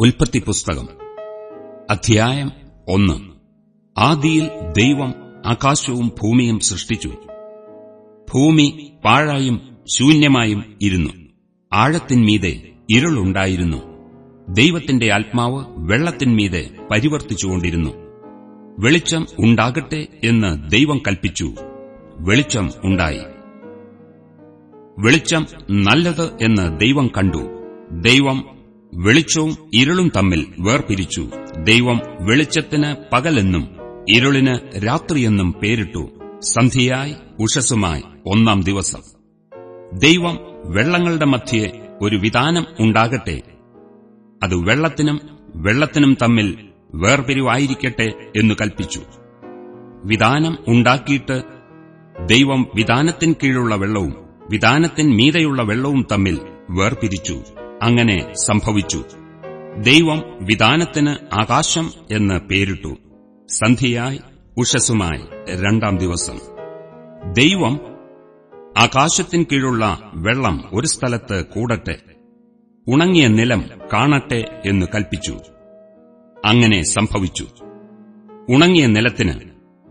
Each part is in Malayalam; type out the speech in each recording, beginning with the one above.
ഉൽപ്പത്തി പുസ്തകം. അധ്യായം ഒന്ന്. ആദിയിൽ ദൈവം ആകാശവും ഭൂമിയും സൃഷ്ടിച്ചു ഭൂമി പാഴായും ശൂന്യമായും ഇരുന്നു. ആഴത്തിന്മീതെ ഇരുളുണ്ടായിരുന്നു. ദൈവത്തിന്റെ ആത്മാവ് വെള്ളത്തിന്മീതെ പരിവർത്തിച്ചുകൊണ്ടിരുന്നു. വെളിച്ചം ഉണ്ടാകട്ടെ എന്ന് ദൈവം കൽപ്പിച്ചു. വെളിച്ചം ഉണ്ടായി. വെളിച്ചം നല്ലത് എന്ന് ദൈവം കണ്ടു. ദൈവം വെളിച്ചവും ഇരുളും തമ്മിൽ വേർപിരിച്ചു. ദൈവം വെളിച്ചത്തിന് പകലെന്നും ഇരുളിന് രാത്രിയെന്നും പേരിട്ടു. സന്ധിയായി ഉഷസുമായി ഒന്നാം ദിവസം. ദൈവം വെള്ളങ്ങളുടെ മധ്യേ ഒരു വിധാനം ഉണ്ടാകട്ടെ. അത് വെള്ളത്തിനും വെള്ളത്തിനും തമ്മിൽ വേർപിരിവായിരിക്കട്ടെ എന്നു കൽപ്പിച്ചു. വിധാനം ഉണ്ടാക്കിയിട്ട് ദൈവം വിധാനത്തിൻ കീഴുള്ള വെള്ളവും വിധാനത്തിൻ മീതെയുള്ള വെള്ളവും തമ്മിൽ വേർപിരിച്ചു. അങ്ങനെ സംഭവിച്ചു. ദൈവം വിധാനത്തിന് ആകാശം എന്ന് പേരിട്ടു. സന്ധിയായി ഉഷസുമായി രണ്ടാം ദിവസം. ദൈവം ആകാശത്തിന് കീഴുള്ള വെള്ളം ഒരു സ്ഥലത്ത് കൂടട്ടെ ഉണങ്ങിയ നിലം കാണട്ടെ എന്ന് കൽപ്പിച്ചു. അങ്ങനെ സംഭവിച്ചു. ഉണങ്ങിയ നിലത്തിന്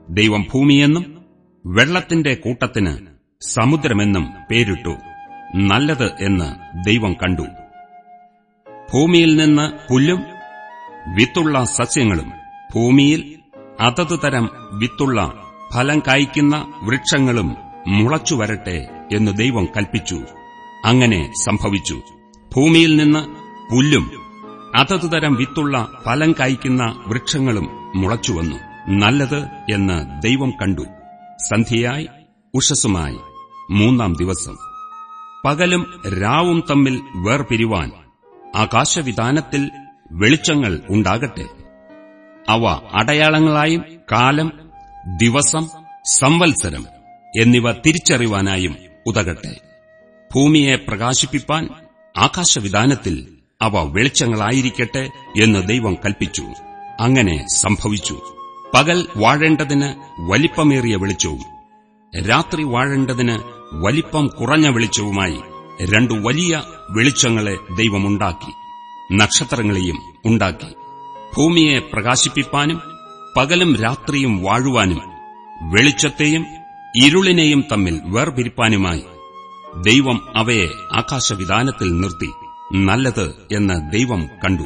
ദൈവം ഭൂമിയെന്നും വെള്ളത്തിന്റെ കൂട്ടത്തിന് സമുദ്രമെന്നും പേരിട്ടു. നല്ലത് എന്ന് ദൈവം കണ്ടു. ഭൂമിയിൽ നിന്ന് പുല്ലും വിത്തുള്ള സസ്യങ്ങളും ഭൂമിയിൽ അതത് തരം വിത്തുള്ള ഫലം കായ്ക്കുന്ന വൃക്ഷങ്ങളും മുളച്ചു വരട്ടെ എന്ന് ദൈവം കൽപ്പിച്ചു. അങ്ങനെ സംഭവിച്ചു. ഭൂമിയിൽ നിന്ന് പുല്ലും അതത് തരം വിത്തുള്ള ഫലം കായ്ക്കുന്ന വൃക്ഷങ്ങളും മുളച്ചുവന്നു നല്ലത് എന്ന് ദൈവം കണ്ടു. സന്ധ്യയായി ഉഷസുമായി മൂന്നാം ദിവസം. പകലും രാവും തമ്മിൽ വേർപിരിവാൻ ആകാശവിധാനത്തിൽ വെളിച്ചങ്ങൾ ഉണ്ടാകട്ടെ. അവ അടയാളങ്ങളായും കാലം ദിവസം സംവത്സരം എന്നിവ തിരിച്ചറിവാനായും ഉതകട്ടെ. ഭൂമിയെ പ്രകാശിപ്പിപ്പാൻ ആകാശവിധാനത്തിൽ അവ വെളിച്ചങ്ങളായിരിക്കട്ടെ എന്ന് ദൈവം കൽപ്പിച്ചു. അങ്ങനെ സംഭവിച്ചു. പകൽ വാഴേണ്ടതിന് വലിപ്പമേറിയ വെളിച്ചവും രാത്രി വാഴേണ്ടതിന് വലിപ്പം കുറഞ്ഞ വെളിച്ചവുമായി രണ്ടു വലിയ വെളിച്ചങ്ങളെ ദൈവമുണ്ടാക്കി നക്ഷത്രങ്ങളെയും ഉണ്ടാക്കി. ഭൂമിയെ പ്രകാശിപ്പിപ്പാനും പകലും രാത്രിയും വാഴുവാനും വെളിച്ചത്തെയും ഇരുളിനെയും തമ്മിൽ വേർപിരിപ്പാനുമായി ദൈവം അവയെ ആകാശവിധാനത്തിൽ നിർത്തി നല്ലത് എന്ന് ദൈവം കണ്ടു.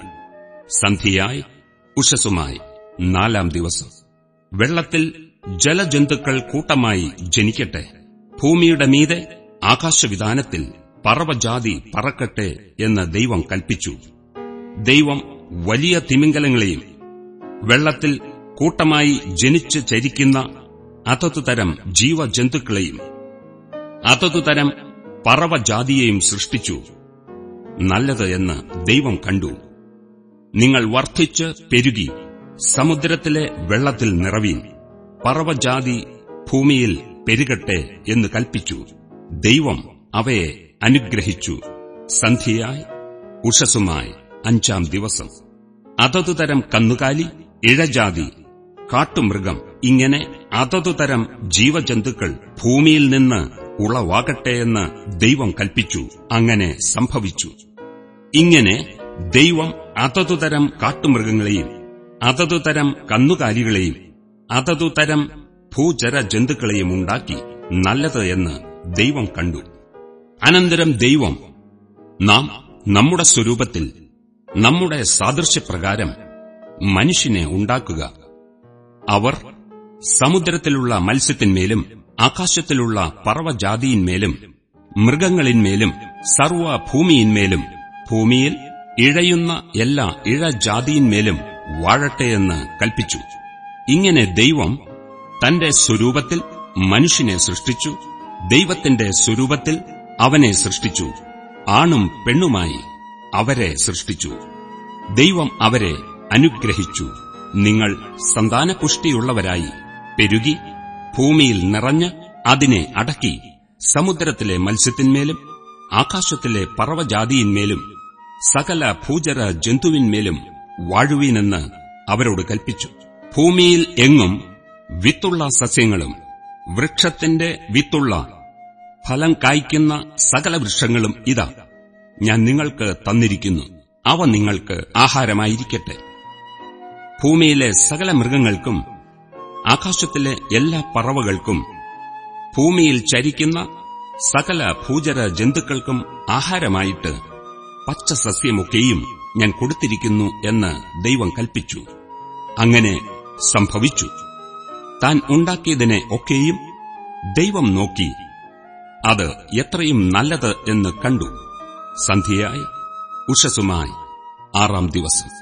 സന്ധിയായി ഉഷസുമായി നാലാം ദിവസം. വെള്ളത്തിൽ ജലജന്തുക്കൾ കൂട്ടമായി ജനിക്കട്ടെ ഭൂമിയുടെ മീതെ ആകാശവിധാനത്തിൽ പറവജാതി പറക്കട്ടെ എന്ന് ദൈവം കൽപ്പിച്ചു. ദൈവം വലിയ തിമിംഗലങ്ങളെയും വെള്ളത്തിൽ കൂട്ടമായി ജനിച്ച് ചരിക്കുന്ന അതതു ജീവജന്തുക്കളെയും അതതു തരം പറവജാതിയെയും സൃഷ്ടിച്ചു. നല്ലത് എന്ന് ദൈവം കണ്ടു. നിങ്ങൾ വർദ്ധിച്ച് പെരുകി സമുദ്രത്തിലെ വെള്ളത്തിൽ നിറവീൻ പറവജാതി ഭൂമിയിൽ പെരുകട്ടെ എന്ന് കൽപ്പിച്ചു. ദൈവം അവയെ അനുഗ്രഹിച്ചു. സന്ധ്യയായി ഉഷസുമായി അഞ്ചാം ദിവസം. അതതു തരം കന്നുകാലി ഇഴജാതി കാട്ടുമൃഗം ഇങ്ങനെ അതതു തരം ജീവജന്തുക്കൾ ഭൂമിയിൽ നിന്ന് ഉളവാകട്ടെയെന്ന് ദൈവം കൽപ്പിച്ചു അങ്ങനെ സംഭവിച്ചു. ഇങ്ങനെ ദൈവം അതതു തരം കാട്ടുമൃഗങ്ങളെയും അതതു തരം കന്നുകാലികളെയും അതതു തരം ഭൂചര ജന്തുക്കളെയും ഉണ്ടാക്കി നല്ലത് എന്ന് ദൈവം കണ്ടു. അനന്തരം ദൈവം നാം നമ്മുടെ സ്വരൂപത്തിൽ നമ്മുടെ സാദൃശ്യപ്രകാരം മനുഷ്യനെ ഉണ്ടാക്കുക. അവർ സമുദ്രത്തിലുള്ള മത്സ്യത്തിന്മേലും ആകാശത്തിലുള്ള പർവജാതിയിന്മേലും മൃഗങ്ങളിന്മേലും സർവഭൂമിയിന്മേലും ഭൂമിയിൽ ഇഴയുന്ന എല്ലാ ഇഴജാതിയിന്മേലും വാഴട്ടെയെന്ന് കൽപ്പിച്ചു. ഇങ്ങനെ ദൈവം തന്റെ സ്വരൂപത്തിൽ മനുഷ്യനെ സൃഷ്ടിച്ചു. ദൈവത്തിന്റെ സ്വരൂപത്തിൽ അവനെ സൃഷ്ടിച്ചു. ആണും പെണ്ണുമായി അവരെ സൃഷ്ടിച്ചു. ദൈവം അവരെ അനുഗ്രഹിച്ചു. നിങ്ങൾ സന്താനപുഷ്ടിയുള്ളവരായി പെരുകി ഭൂമിയിൽ നിറഞ്ഞ് അതിനെ അടക്കി സമുദ്രത്തിലെ മത്സ്യത്തിന്മേലും ആകാശത്തിലെ പറവജാതിയിന്മേലും സകല ഭൂചര ജന്തുവിന്മേലും വാഴുവീനെന്ന് അവരോട് കൽപ്പിച്ചു. ഭൂമിയിൽ എങ്ങും വിത്തുള്ള സസ്യങ്ങളും വൃക്ഷത്തിന്റെ വിത്തുള്ള ഫലം കായ്ക്കുന്ന സകല വൃക്ഷങ്ങളും ഇതാ. ഞാൻ നിങ്ങൾക്ക് തന്നിരിക്കുന്നു. അവ നിങ്ങൾക്ക് ആഹാരമായിരിക്കട്ടെ. ഭൂമിയിലെ സകല മൃഗങ്ങൾക്കും ആകാശത്തിലെ എല്ലാ പറവകൾക്കും ഭൂമിയിൽ ചരിക്കുന്ന സകല ഭൂചര ജന്തുക്കൾക്കും ആഹാരമായിട്ട് പച്ചസസ്യമൊക്കെയും ഞാൻ കൊടുത്തിരിക്കുന്നു എന്ന് ദൈവം കൽപ്പിച്ചു. അങ്ങനെ സംഭവിച്ചു. താൻ ഉണ്ടാക്കിയതിനെ ഒക്കെയും ദൈവം നോക്കി അത് എത്രയും നല്ലത് എന്ന് കണ്ടു. സന്ധ്യയായി ഉഷസുമായി ആറാം ദിവസം.